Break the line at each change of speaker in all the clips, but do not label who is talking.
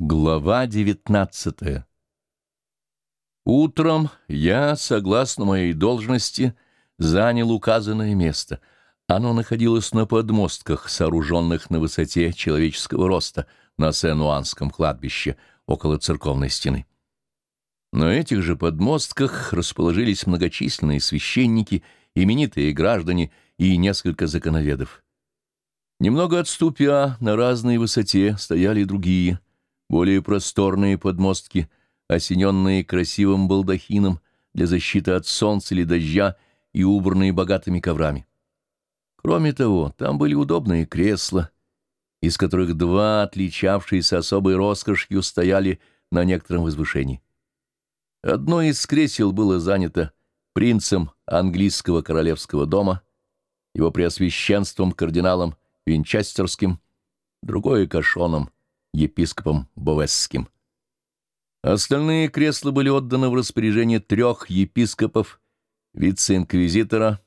Глава девятнадцатая Утром я, согласно моей должности, занял указанное место. Оно находилось на подмостках, сооруженных на высоте человеческого роста на Сен-Уанском кладбище, около церковной стены. На этих же подмостках расположились многочисленные священники, именитые граждане и несколько законоведов. Немного отступя, на разной высоте стояли другие, более просторные подмостки, осененные красивым балдахином для защиты от солнца или дождя и убранные богатыми коврами. Кроме того, там были удобные кресла, из которых два, отличавшиеся особой роскошью, стояли на некотором возвышении. Одно из кресел было занято принцем английского королевского дома, его преосвященством кардиналом Винчестерским, другое — Кашоном, епископом Бовесским. Остальные кресла были отданы в распоряжение трех епископов, вице-инквизитора,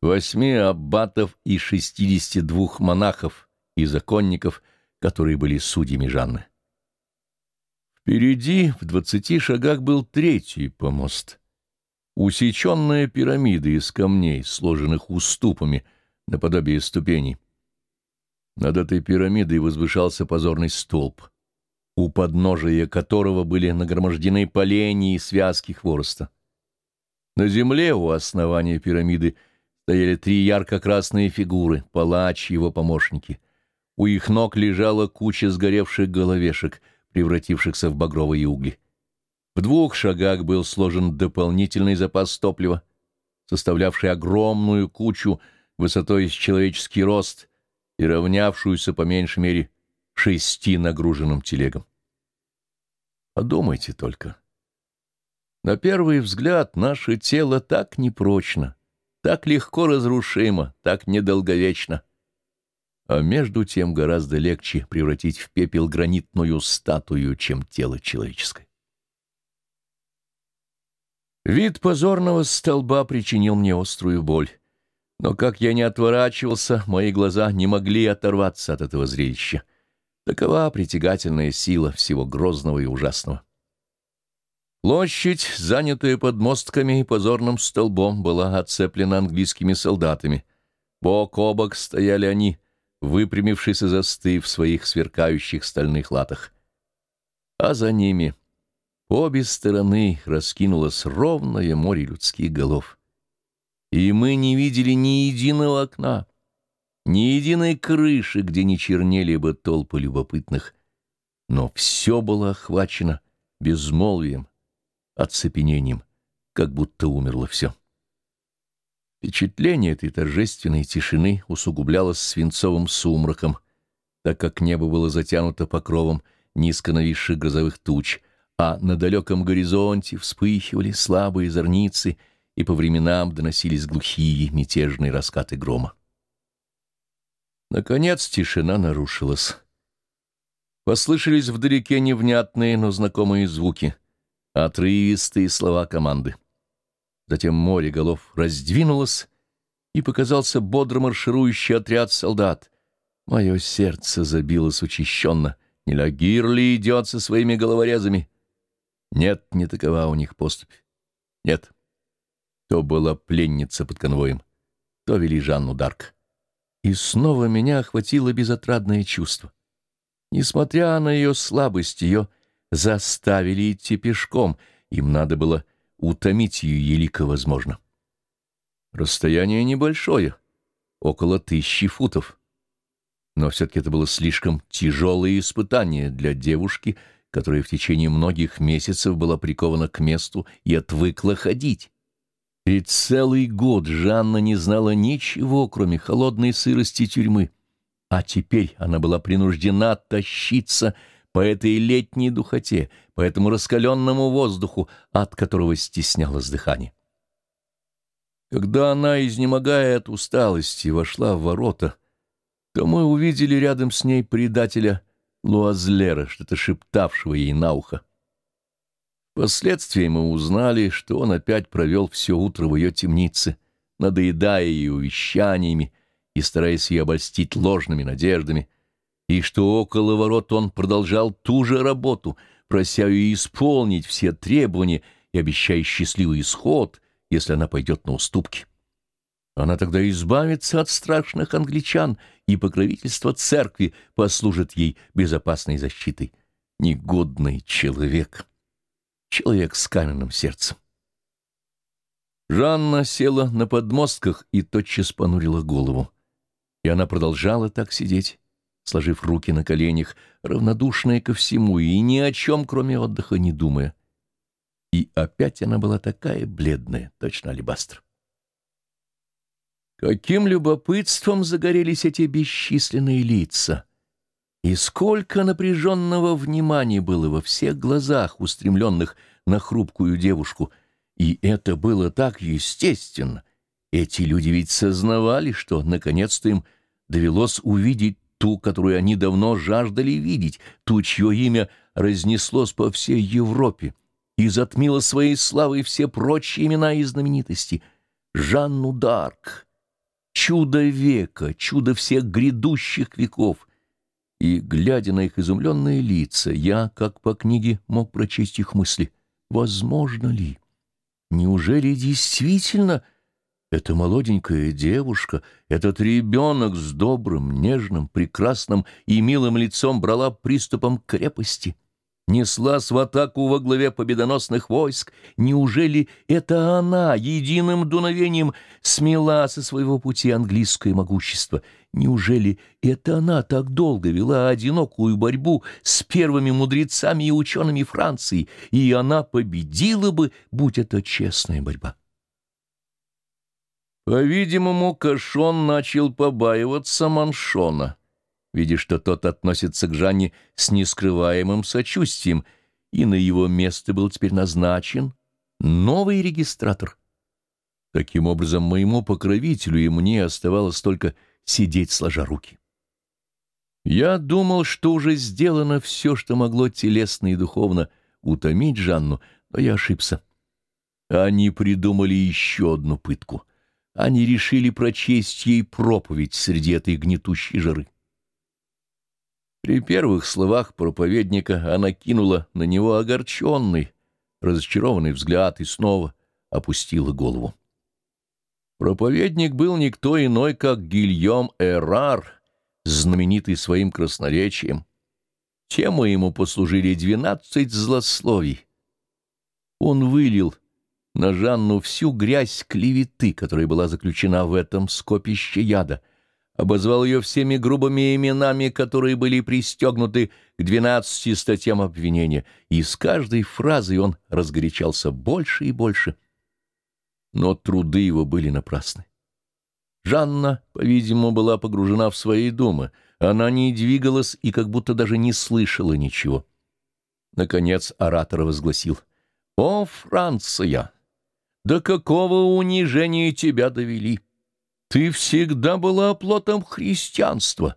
восьми аббатов и шестидесяти двух монахов и законников, которые были судьями Жанны. Впереди, в двадцати шагах, был третий помост. Усеченная пирамида из камней, сложенных уступами, наподобие ступеней. Над этой пирамидой возвышался позорный столб, у подножия которого были нагромождены поленья и связки хвороста. На земле у основания пирамиды стояли три ярко-красные фигуры, палач и его помощники. У их ног лежала куча сгоревших головешек, превратившихся в багровые угли. В двух шагах был сложен дополнительный запас топлива, составлявший огромную кучу высотой с человеческий рост — и равнявшуюся по меньшей мере шести нагруженным телегам. Подумайте только. На первый взгляд наше тело так непрочно, так легко разрушимо, так недолговечно. А между тем гораздо легче превратить в пепел гранитную статую, чем тело человеческое. Вид позорного столба причинил мне острую боль. Но как я не отворачивался, мои глаза не могли оторваться от этого зрелища. Такова притягательная сила всего грозного и ужасного. Площадь, занятая подмостками и позорным столбом, была оцеплена английскими солдатами. Бок о бок стояли они, выпрямившись и застыв в своих сверкающих стальных латах. А за ними, обе стороны, раскинулось ровное море людских голов и мы не видели ни единого окна, ни единой крыши, где не чернели бы толпы любопытных. Но все было охвачено безмолвием, оцепенением, как будто умерло все. Впечатление этой торжественной тишины усугублялось свинцовым сумраком, так как небо было затянуто покровом низко нависших грозовых туч, а на далеком горизонте вспыхивали слабые зорницы — и по временам доносились глухие мятежные раскаты грома. Наконец тишина нарушилась. Послышались вдалеке невнятные, но знакомые звуки, отрывистые слова команды. Затем море голов раздвинулось, и показался бодро марширующий отряд солдат. Мое сердце забилось учащенно. Не Лагир ли идет со своими головорезами? Нет, не такова у них поступь. Нет. То была пленница под конвоем, то вели Жанну Дарк. И снова меня охватило безотрадное чувство. Несмотря на ее слабость, ее заставили идти пешком, им надо было утомить ее елико возможно. Расстояние небольшое, около тысячи футов. Но все-таки это было слишком тяжелое испытание для девушки, которая в течение многих месяцев была прикована к месту и отвыкла ходить. Ведь целый год Жанна не знала ничего, кроме холодной сырости тюрьмы. А теперь она была принуждена тащиться по этой летней духоте, по этому раскаленному воздуху, от которого стеснялось дыхание. Когда она, изнемогая от усталости, вошла в ворота, то мы увидели рядом с ней предателя Луазлера, что-то шептавшего ей на ухо. Впоследствии мы узнали, что он опять провел все утро в ее темнице, надоедая ее увещаниями и стараясь ее обольстить ложными надеждами. и что около ворот он продолжал ту же работу, прося ее исполнить все требования и обещая счастливый исход, если она пойдет на уступки. Она тогда избавится от страшных англичан, и покровительство церкви послужит ей безопасной защитой. Негодный человек. Человек с каменным сердцем. Жанна села на подмостках и тотчас понурила голову. И она продолжала так сидеть, сложив руки на коленях, равнодушная ко всему и ни о чем, кроме отдыха, не думая. И опять она была такая бледная, точно алебастр. Каким любопытством загорелись эти бесчисленные лица! И сколько напряженного внимания было во всех глазах, устремленных на хрупкую девушку. И это было так естественно. Эти люди ведь сознавали, что наконец-то им довелось увидеть ту, которую они давно жаждали видеть, ту, чье имя разнеслось по всей Европе и затмило своей славой все прочие имена и знаменитости. Жанну Д'Арк, чудо века, чудо всех грядущих веков. И, глядя на их изумленные лица, я, как по книге, мог прочесть их мысли. Возможно ли? Неужели действительно эта молоденькая девушка, этот ребенок с добрым, нежным, прекрасным и милым лицом брала приступом крепости? Неслась в атаку во главе победоносных войск. Неужели это она единым дуновением смела со своего пути английское могущество? Неужели это она так долго вела одинокую борьбу с первыми мудрецами и учеными Франции, и она победила бы, будь это честная борьба? По-видимому, Кашон начал побаиваться Маншона видя, что тот относится к Жанне с нескрываемым сочувствием, и на его место был теперь назначен новый регистратор. Таким образом, моему покровителю и мне оставалось только сидеть сложа руки. Я думал, что уже сделано все, что могло телесно и духовно утомить Жанну, но я ошибся. Они придумали еще одну пытку. Они решили прочесть ей проповедь среди этой гнетущей жары. При первых словах проповедника она кинула на него огорченный, разочарованный взгляд и снова опустила голову. Проповедник был никто иной, как Гильем Эрар, знаменитый своим красноречием. Темой ему послужили двенадцать злословий. Он вылил на Жанну всю грязь клеветы, которая была заключена в этом скопище яда — обозвал ее всеми грубыми именами, которые были пристегнуты к двенадцати статьям обвинения, и с каждой фразой он разгорячался больше и больше. Но труды его были напрасны. Жанна, по-видимому, была погружена в свои думы. Она не двигалась и как будто даже не слышала ничего. Наконец оратор возгласил. «О, Франция! До какого унижения тебя довели!» Ты всегда была оплотом христианства.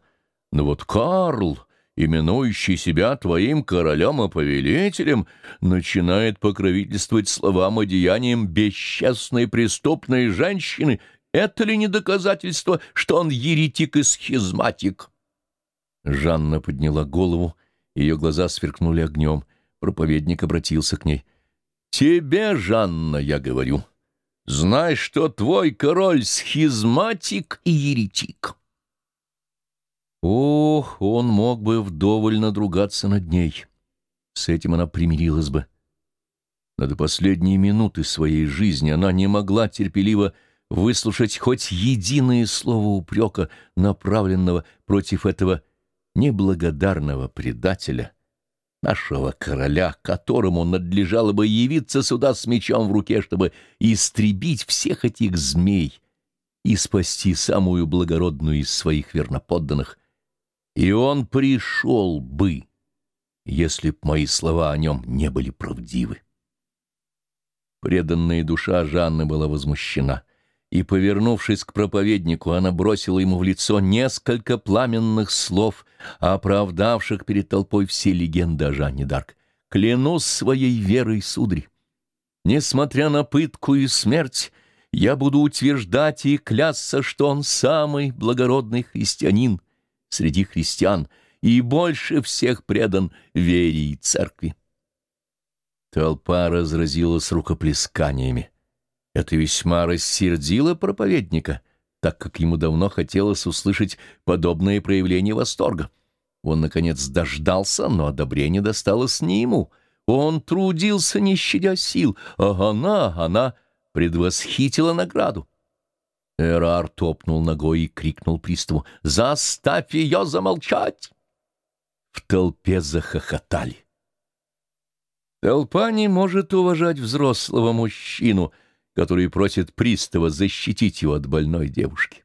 Но вот Карл, именующий себя твоим королем и повелителем, начинает покровительствовать словам и деяниям бесчестной преступной женщины. Это ли не доказательство, что он еретик и схизматик?» Жанна подняла голову, ее глаза сверкнули огнем. Проповедник обратился к ней. «Тебе, Жанна, я говорю». Знай, что твой король схизматик и еретик. Ох, он мог бы вдоволь надругаться над ней. С этим она примирилась бы. Но до последней минуты своей жизни она не могла терпеливо выслушать хоть единое слово упрека, направленного против этого неблагодарного предателя — нашего короля, которому надлежало бы явиться сюда с мечом в руке, чтобы истребить всех этих змей и спасти самую благородную из своих верноподданных. И он пришел бы, если б мои слова о нем не были правдивы. Преданная душа Жанны была возмущена и, повернувшись к проповеднику, она бросила ему в лицо несколько пламенных слов, оправдавших перед толпой все легенды о Жанне Дарк. «Клянусь своей верой, сударь, несмотря на пытку и смерть, я буду утверждать и клясться, что он самый благородный христианин среди христиан, и больше всех предан вере и церкви. Толпа разразилась рукоплесканиями. Это весьма рассердило проповедника, так как ему давно хотелось услышать подобное проявление восторга. Он, наконец, дождался, но одобрение досталось не ему. Он трудился, не щадя сил, а она, она предвосхитила награду. Эрар топнул ногой и крикнул приставу «Заставь ее замолчать!» В толпе захохотали. Толпа не может уважать взрослого мужчину, который просит пристава защитить его от больной девушки.